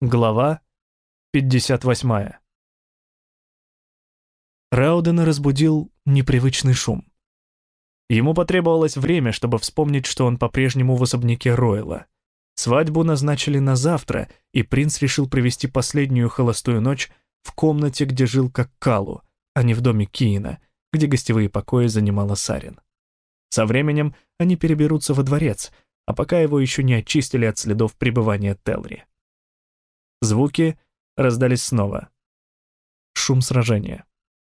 Глава 58. Раудена разбудил непривычный шум. Ему потребовалось время, чтобы вспомнить, что он по-прежнему в особняке Ройла. Свадьбу назначили на завтра, и принц решил провести последнюю холостую ночь в комнате, где жил как Калу, а не в доме Киина, где гостевые покои занимала Сарин. Со временем они переберутся во дворец, а пока его еще не очистили от следов пребывания Телри. Звуки раздались снова. Шум сражения.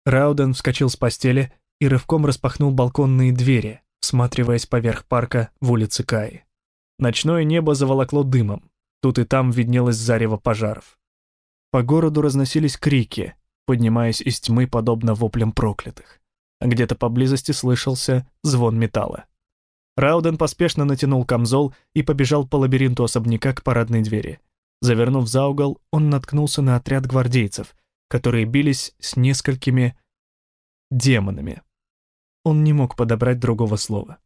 Рауден вскочил с постели и рывком распахнул балконные двери, всматриваясь поверх парка в улице Каи. Ночное небо заволокло дымом. Тут и там виднелось зарево пожаров. По городу разносились крики, поднимаясь из тьмы подобно воплям проклятых. А где-то поблизости слышался звон металла. Рауден поспешно натянул камзол и побежал по лабиринту особняка к парадной двери. Завернув за угол, он наткнулся на отряд гвардейцев, которые бились с несколькими демонами. Он не мог подобрать другого слова.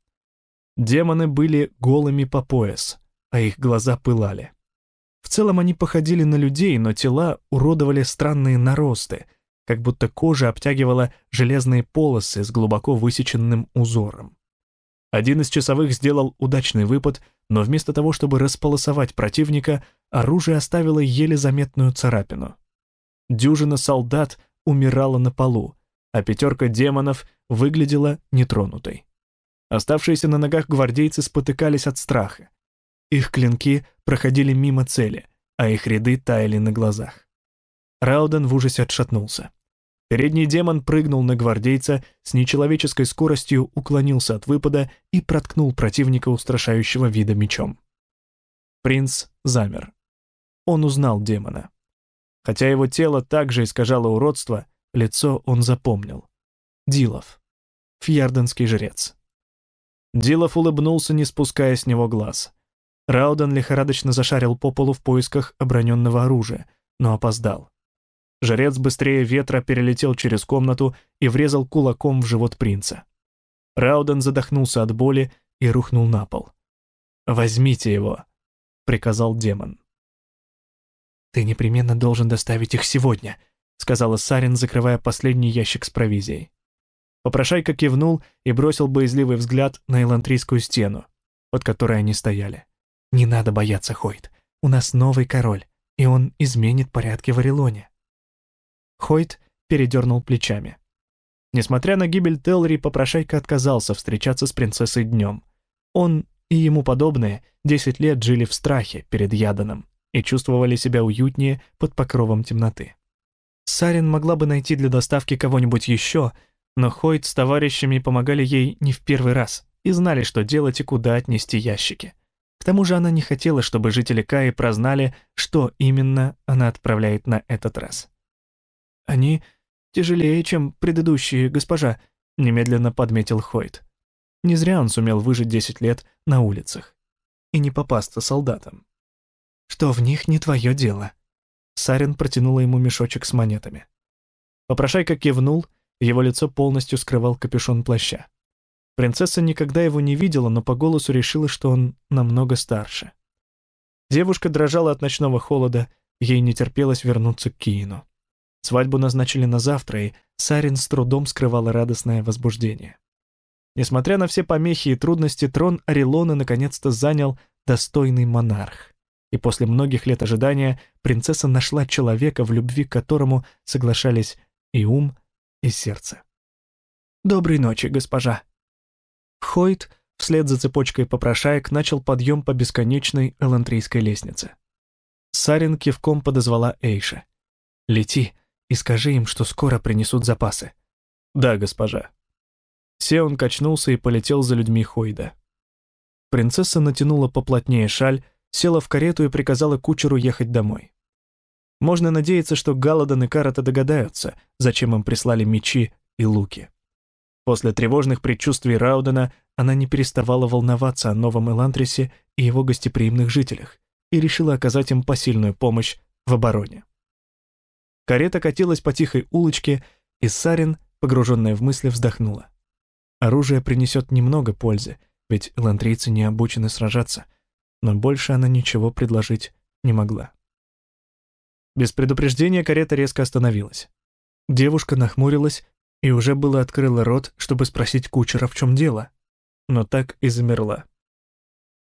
Демоны были голыми по пояс, а их глаза пылали. В целом они походили на людей, но тела уродовали странные наросты, как будто кожа обтягивала железные полосы с глубоко высеченным узором. Один из часовых сделал удачный выпад, но вместо того, чтобы располосовать противника, оружие оставило еле заметную царапину. Дюжина солдат умирала на полу, а пятерка демонов выглядела нетронутой. Оставшиеся на ногах гвардейцы спотыкались от страха. Их клинки проходили мимо цели, а их ряды таяли на глазах. Рауден в ужасе отшатнулся. Передний демон прыгнул на гвардейца, с нечеловеческой скоростью уклонился от выпада и проткнул противника устрашающего вида мечом. Принц замер. Он узнал демона. Хотя его тело также искажало уродство, лицо он запомнил. Дилов. Фьярденский жрец. Дилов улыбнулся, не спуская с него глаз. Рауден лихорадочно зашарил по полу в поисках оброненного оружия, но опоздал. Жрец быстрее ветра перелетел через комнату и врезал кулаком в живот принца. Рауден задохнулся от боли и рухнул на пол. «Возьмите его», — приказал демон. «Ты непременно должен доставить их сегодня», — сказала Сарин, закрывая последний ящик с провизией. Попрошайка кивнул и бросил боязливый взгляд на элантрийскую стену, под которой они стояли. «Не надо бояться, Хойт. У нас новый король, и он изменит порядки в Орелоне». Хойт передернул плечами. Несмотря на гибель Телри, попрошайка отказался встречаться с принцессой днем. Он и ему подобные десять лет жили в страхе перед Яданом и чувствовали себя уютнее под покровом темноты. Сарин могла бы найти для доставки кого-нибудь еще, но Хойт с товарищами помогали ей не в первый раз и знали, что делать и куда отнести ящики. К тому же она не хотела, чтобы жители Каи прознали, что именно она отправляет на этот раз. «Они тяжелее, чем предыдущие, госпожа», — немедленно подметил Хойт. Не зря он сумел выжить десять лет на улицах и не попасться солдатам. «Что в них не твое дело?» Сарин протянула ему мешочек с монетами. Попрошайка кивнул, его лицо полностью скрывал капюшон плаща. Принцесса никогда его не видела, но по голосу решила, что он намного старше. Девушка дрожала от ночного холода, ей не терпелось вернуться к Киину. Свадьбу назначили на завтра, и Сарин с трудом скрывала радостное возбуждение. Несмотря на все помехи и трудности, трон Орелона наконец-то занял достойный монарх. И после многих лет ожидания принцесса нашла человека, в любви к которому соглашались и ум, и сердце. «Доброй ночи, госпожа». Хойт, вслед за цепочкой попрошаек, начал подъем по бесконечной элантрийской лестнице. Сарин кивком подозвала Эйша. «Лети, и скажи им, что скоро принесут запасы». «Да, госпожа». Сеон качнулся и полетел за людьми Хойда. Принцесса натянула поплотнее шаль, села в карету и приказала кучеру ехать домой. Можно надеяться, что Галадан и Карата догадаются, зачем им прислали мечи и луки. После тревожных предчувствий Раудена она не переставала волноваться о новом Элантрисе и его гостеприимных жителях и решила оказать им посильную помощь в обороне. Карета катилась по тихой улочке, и Сарин, погруженная в мысли, вздохнула. Оружие принесет немного пользы, ведь элантрийцы не обучены сражаться, но больше она ничего предложить не могла. Без предупреждения карета резко остановилась. Девушка нахмурилась и уже было открыла рот, чтобы спросить кучера, в чем дело, но так и замерла.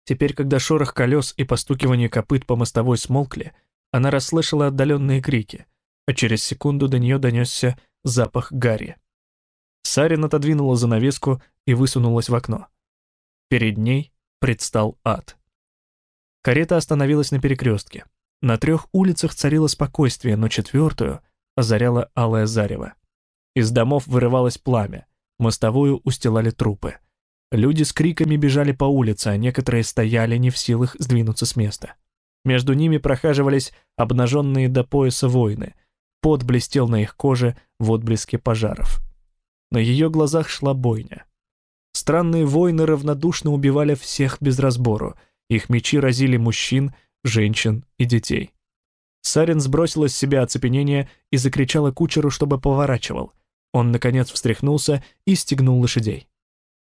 Теперь, когда шорох колес и постукивание копыт по мостовой смолкли, она расслышала отдаленные крики, а через секунду до нее донесся запах гари. Сарин отодвинула занавеску и высунулась в окно. Перед ней предстал ад. Карета остановилась на перекрестке. На трех улицах царило спокойствие, но четвертую озаряло алое зарево. Из домов вырывалось пламя, мостовую устилали трупы. Люди с криками бежали по улице, а некоторые стояли не в силах сдвинуться с места. Между ними прохаживались обнаженные до пояса воины. Пот блестел на их коже в отблеске пожаров. На ее глазах шла бойня. Странные воины равнодушно убивали всех без разбору. Их мечи разили мужчин, женщин и детей. Сарин сбросила с себя оцепенение и закричала кучеру, чтобы поворачивал. Он, наконец, встряхнулся и стегнул лошадей.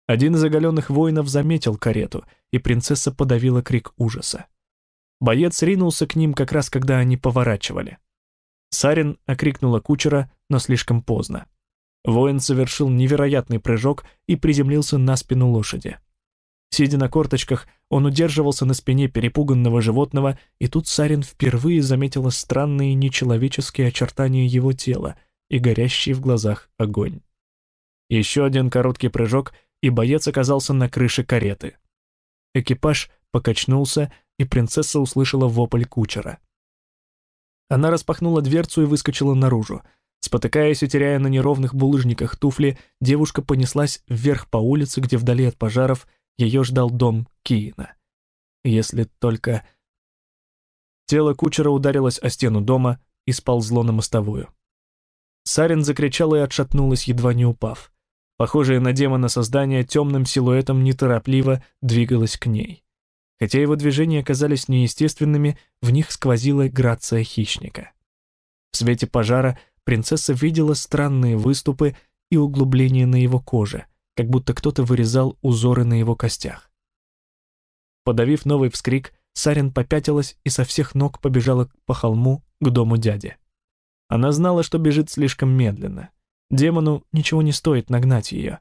Один из оголенных воинов заметил карету, и принцесса подавила крик ужаса. Боец ринулся к ним как раз когда они поворачивали. Сарин окрикнула кучера, но слишком поздно. Воин совершил невероятный прыжок и приземлился на спину лошади. Сидя на корточках, он удерживался на спине перепуганного животного, и тут Сарин впервые заметила странные нечеловеческие очертания его тела и горящий в глазах огонь. Еще один короткий прыжок — и боец оказался на крыше кареты. Экипаж покачнулся, и принцесса услышала вопль кучера. Она распахнула дверцу и выскочила наружу. Спотыкаясь и теряя на неровных булыжниках туфли, девушка понеслась вверх по улице, где вдали от пожаров ее ждал дом Киина. Если только... Тело кучера ударилось о стену дома и сползло на мостовую. Сарин закричала и отшатнулась, едва не упав. Похожее на демона создание темным силуэтом неторопливо двигалось к ней. Хотя его движения казались неестественными, в них сквозила грация хищника. В свете пожара принцесса видела странные выступы и углубления на его коже, как будто кто-то вырезал узоры на его костях. Подавив новый вскрик, Сарин попятилась и со всех ног побежала по холму к дому дяди. Она знала, что бежит слишком медленно. Демону ничего не стоит нагнать ее.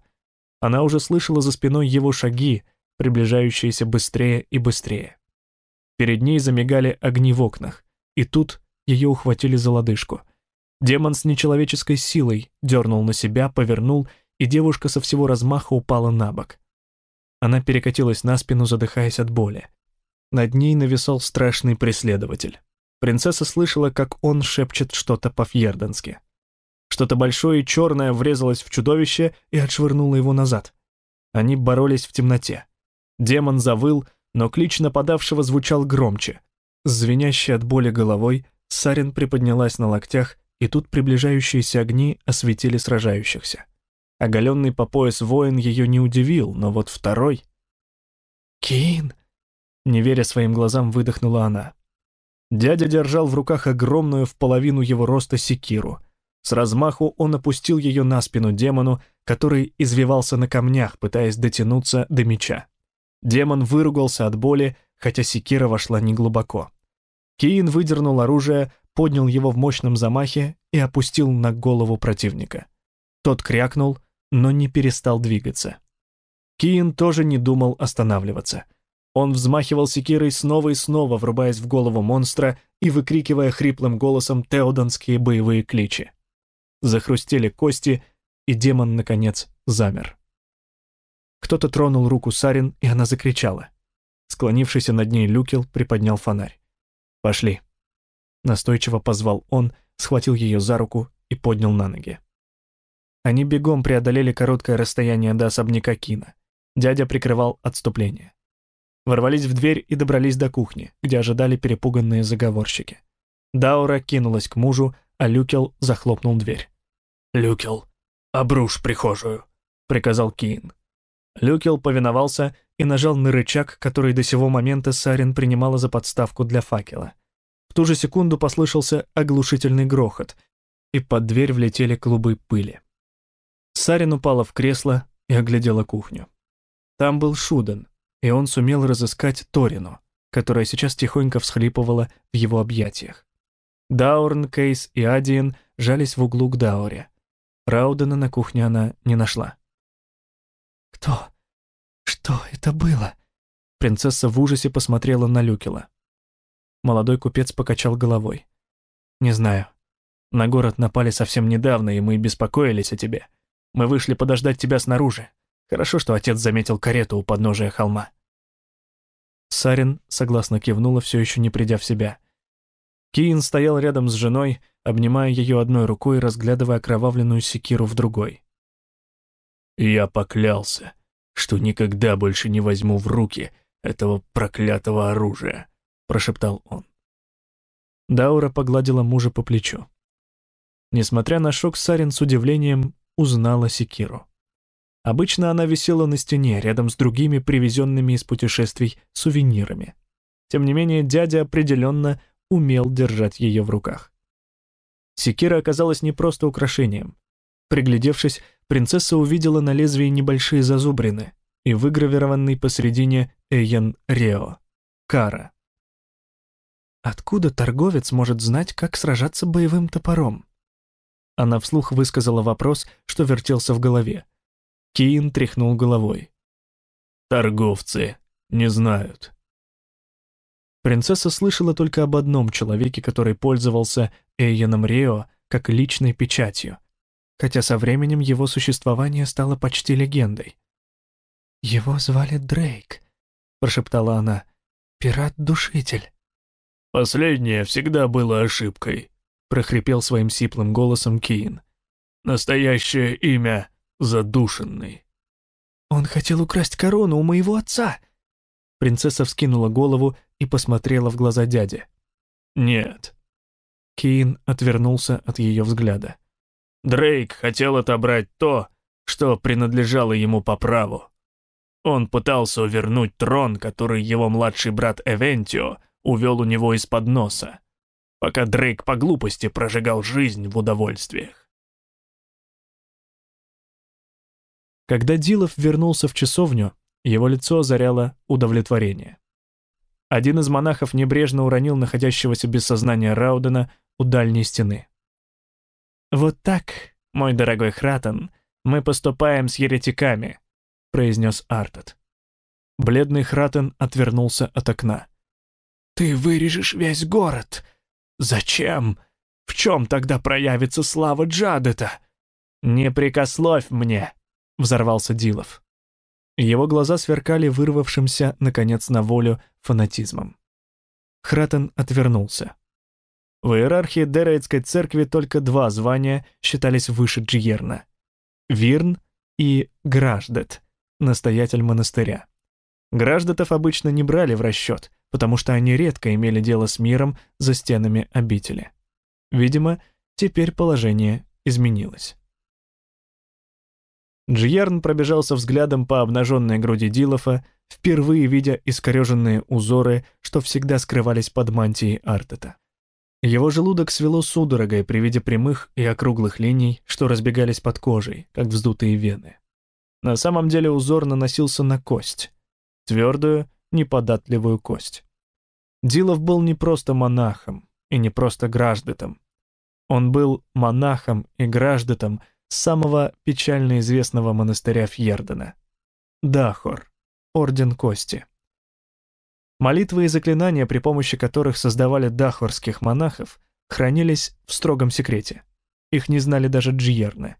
Она уже слышала за спиной его шаги, приближающиеся быстрее и быстрее. Перед ней замигали огни в окнах, и тут ее ухватили за лодыжку. Демон с нечеловеческой силой дернул на себя, повернул, и девушка со всего размаха упала на бок. Она перекатилась на спину, задыхаясь от боли. Над ней нависал страшный преследователь. Принцесса слышала, как он шепчет что-то по-фьерденски. Что-то большое и черное врезалось в чудовище и отшвырнуло его назад. Они боролись в темноте. Демон завыл, но клич нападавшего звучал громче. Звенящей от боли головой, Сарин приподнялась на локтях, и тут приближающиеся огни осветили сражающихся. Оголенный по пояс воин ее не удивил, но вот второй... «Кин!» Не веря своим глазам, выдохнула она. Дядя держал в руках огромную в половину его роста секиру. С размаху он опустил ее на спину демону, который извивался на камнях, пытаясь дотянуться до меча. Демон выругался от боли, хотя секира вошла неглубоко. Киин выдернул оружие, поднял его в мощном замахе и опустил на голову противника. Тот крякнул, но не перестал двигаться. Киин тоже не думал останавливаться. Он взмахивал секирой снова и снова, врубаясь в голову монстра и выкрикивая хриплым голосом теодонские боевые кличи захрустели кости, и демон, наконец, замер. Кто-то тронул руку Сарин, и она закричала. Склонившийся над ней Люкел приподнял фонарь. «Пошли». Настойчиво позвал он, схватил ее за руку и поднял на ноги. Они бегом преодолели короткое расстояние до особняка Кина. Дядя прикрывал отступление. Ворвались в дверь и добрались до кухни, где ожидали перепуганные заговорщики. Даура кинулась к мужу, а Люкел захлопнул дверь. «Люкел, обрушь прихожую», — приказал Киин. Люкел повиновался и нажал на рычаг, который до сего момента Сарин принимала за подставку для факела. В ту же секунду послышался оглушительный грохот, и под дверь влетели клубы пыли. Сарин упала в кресло и оглядела кухню. Там был Шуден, и он сумел разыскать Торину, которая сейчас тихонько всхлипывала в его объятиях. Даурн, Кейс и Адиен жались в углу к Дауре. Раудена на кухне она не нашла. «Кто? Что это было?» Принцесса в ужасе посмотрела на Люкела. Молодой купец покачал головой. «Не знаю. На город напали совсем недавно, и мы беспокоились о тебе. Мы вышли подождать тебя снаружи. Хорошо, что отец заметил карету у подножия холма». Сарин согласно кивнула, все еще не придя в себя. Киин стоял рядом с женой, обнимая ее одной рукой и разглядывая окровавленную секиру в другой. «Я поклялся, что никогда больше не возьму в руки этого проклятого оружия», — прошептал он. Даура погладила мужа по плечу. Несмотря на шок, Сарин с удивлением узнала секиру. Обычно она висела на стене, рядом с другими привезенными из путешествий сувенирами. Тем не менее, дядя определенно умел держать ее в руках. Секира оказалась не просто украшением. Приглядевшись, принцесса увидела на лезвии небольшие зазубрины и выгравированный посередине Эйен Рео — Кара. Откуда торговец может знать, как сражаться боевым топором? Она вслух высказала вопрос, что вертелся в голове. Киин тряхнул головой. «Торговцы не знают». Принцесса слышала только об одном человеке, который пользовался Эйеном Рио как личной печатью, хотя со временем его существование стало почти легендой. «Его звали Дрейк», — прошептала она, — «пират-душитель». «Последнее всегда было ошибкой», — прохрипел своим сиплым голосом Киин. «Настоящее имя задушенный. «Он хотел украсть корону у моего отца!» Принцесса вскинула голову и посмотрела в глаза дяди. «Нет». Кейн отвернулся от ее взгляда. «Дрейк хотел отобрать то, что принадлежало ему по праву. Он пытался увернуть трон, который его младший брат Эвентио увел у него из-под носа, пока Дрейк по глупости прожигал жизнь в удовольствиях. Когда Дилов вернулся в часовню, его лицо озаряло удовлетворение. Один из монахов небрежно уронил находящегося без сознания Раудена у дальней стены. «Вот так, мой дорогой Хратен, мы поступаем с еретиками», — произнес Артет. Бледный Хратен отвернулся от окна. «Ты вырежешь весь город. Зачем? В чем тогда проявится слава Джадета?» «Не прикословь мне», — взорвался Дилов. Его глаза сверкали вырвавшимся, наконец, на волю фанатизмом. Хратен отвернулся. В иерархии Дерейтской церкви только два звания считались выше Джиерна — Вирн и Граждет, настоятель монастыря. Граждетов обычно не брали в расчет, потому что они редко имели дело с миром за стенами обители. Видимо, теперь положение изменилось. Джиерн пробежался взглядом по обнаженной груди Дилофа, впервые видя искореженные узоры, что всегда скрывались под мантией Артета. Его желудок свело судорогой при виде прямых и округлых линий, что разбегались под кожей, как вздутые вены. На самом деле узор наносился на кость, твердую, неподатливую кость. Дилов был не просто монахом и не просто граждетом. Он был монахом и граждетом — самого печально известного монастыря Фьердена. Дахор, Орден Кости. Молитвы и заклинания, при помощи которых создавали дахорских монахов, хранились в строгом секрете. Их не знали даже джиерны.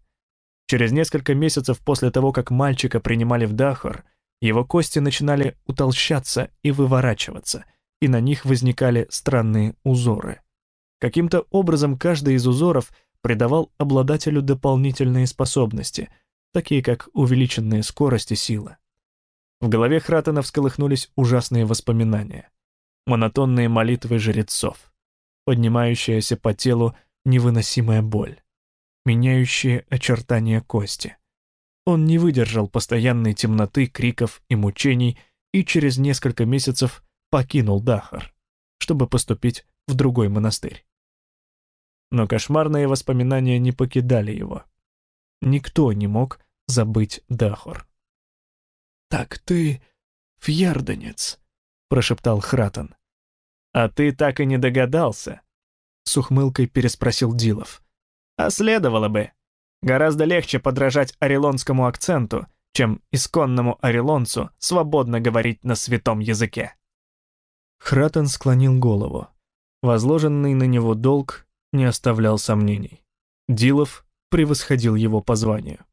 Через несколько месяцев после того, как мальчика принимали в Дахор, его кости начинали утолщаться и выворачиваться, и на них возникали странные узоры. Каким-то образом каждый из узоров — придавал обладателю дополнительные способности, такие как увеличенная скорость и сила. В голове Хратена всколыхнулись ужасные воспоминания. Монотонные молитвы жрецов, поднимающаяся по телу невыносимая боль, меняющие очертания кости. Он не выдержал постоянной темноты, криков и мучений и через несколько месяцев покинул Дахар, чтобы поступить в другой монастырь но кошмарные воспоминания не покидали его. Никто не мог забыть Дахор. «Так ты фьерденец», — прошептал Хратен. «А ты так и не догадался?» с ухмылкой переспросил Дилов. А следовало бы. Гораздо легче подражать орелонскому акценту, чем исконному орелонцу свободно говорить на святом языке. Хратен склонил голову. Возложенный на него долг не оставлял сомнений. Дилов превосходил его по званию.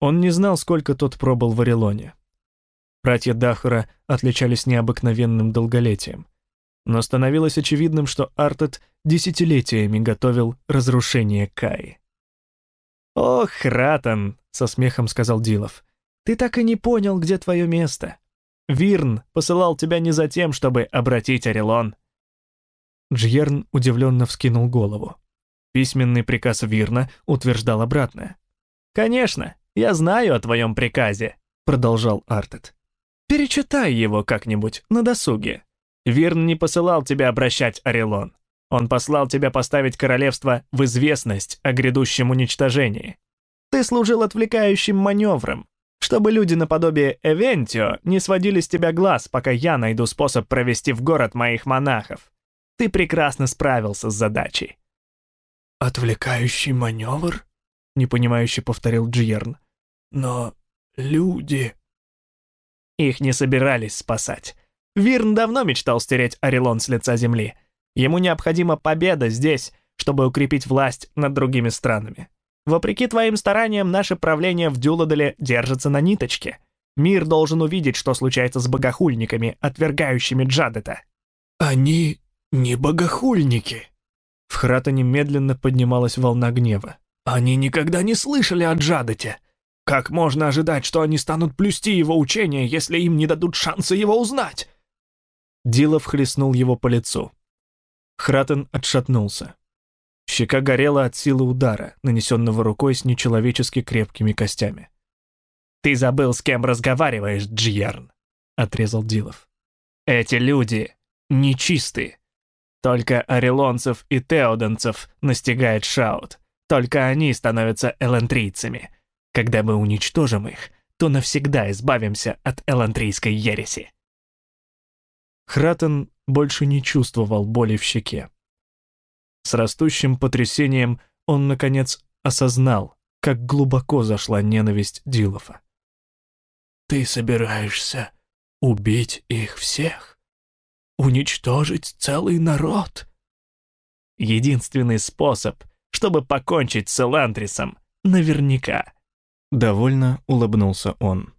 Он не знал, сколько тот пробыл в Орелоне. Братья Дахара отличались необыкновенным долголетием. Но становилось очевидным, что Артет десятилетиями готовил разрушение Каи. «Ох, Ратан!» — со смехом сказал Дилов. «Ты так и не понял, где твое место. Вирн посылал тебя не за тем, чтобы обратить Орелон». Джьерн удивленно вскинул голову. Письменный приказ Вирна утверждал обратное. «Конечно, я знаю о твоем приказе», — продолжал Артет. «Перечитай его как-нибудь на досуге. Вирн не посылал тебя обращать Орелон. Он послал тебя поставить королевство в известность о грядущем уничтожении. Ты служил отвлекающим маневром, чтобы люди наподобие Эвентио не сводили с тебя глаз, пока я найду способ провести в город моих монахов. Ты прекрасно справился с задачей». «Отвлекающий маневр?» — непонимающе повторил Джиерн. «Но люди...» Их не собирались спасать. Вирн давно мечтал стереть Орелон с лица земли. Ему необходима победа здесь, чтобы укрепить власть над другими странами. Вопреки твоим стараниям, наше правление в Дюладеле держится на ниточке. Мир должен увидеть, что случается с богохульниками, отвергающими Джадета. «Они не богохульники!» В Хратане медленно поднималась волна гнева. «Они никогда не слышали о Джадете! Как можно ожидать, что они станут плюсти его учение, если им не дадут шанса его узнать?» Дилов хлестнул его по лицу. Хратен отшатнулся. Щека горела от силы удара, нанесенного рукой с нечеловечески крепкими костями. «Ты забыл, с кем разговариваешь, Джиерн», — отрезал Дилов. «Эти люди нечистые. Только орелонцев и теоденцев настигает Шаут. Только они становятся элантрийцами. Когда мы уничтожим их, то навсегда избавимся от элантрийской ереси». Хратен больше не чувствовал боли в щеке. С растущим потрясением он, наконец, осознал, как глубоко зашла ненависть Дилофа. «Ты собираешься убить их всех? Уничтожить целый народ?» «Единственный способ, чтобы покончить с Элантрисом, наверняка». Довольно улыбнулся он.